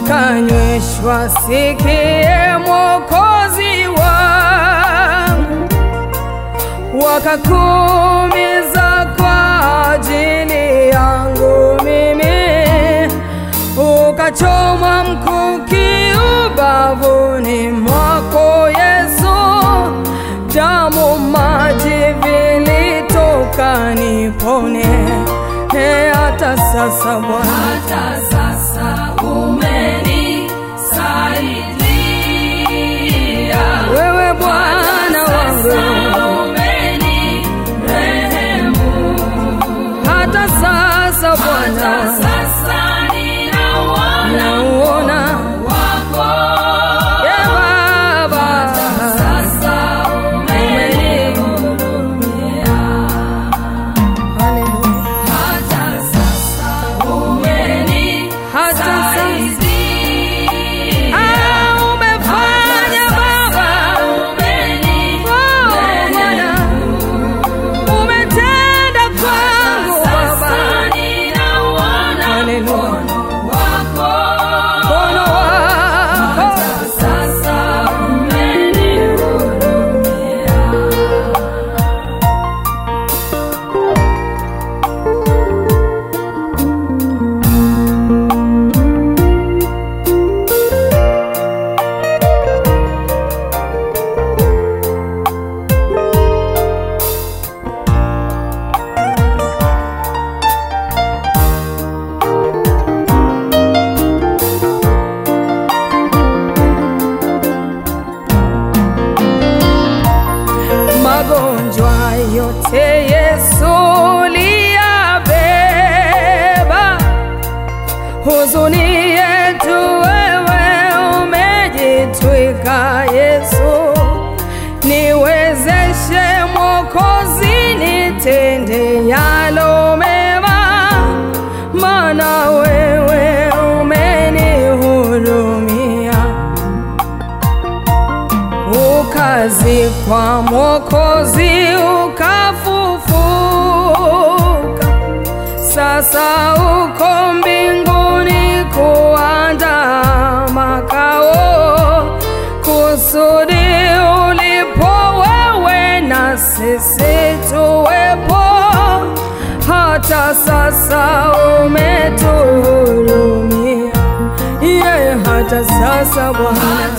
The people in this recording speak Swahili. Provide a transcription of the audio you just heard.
Ukanyweshwa sikie Mwokozi wangu, wakakumiza kwa ajili yangu mimi, ukachomwa mkuki ubavu. hata sasa, hata sasa ume kwa Mwokozi ukafufuka, sasa uko mbinguni kuanda makao, kusudi ulipo wewe na sisi tuwepo. Hata sasa umetuhurumia, yeah, hata sasa Bwana.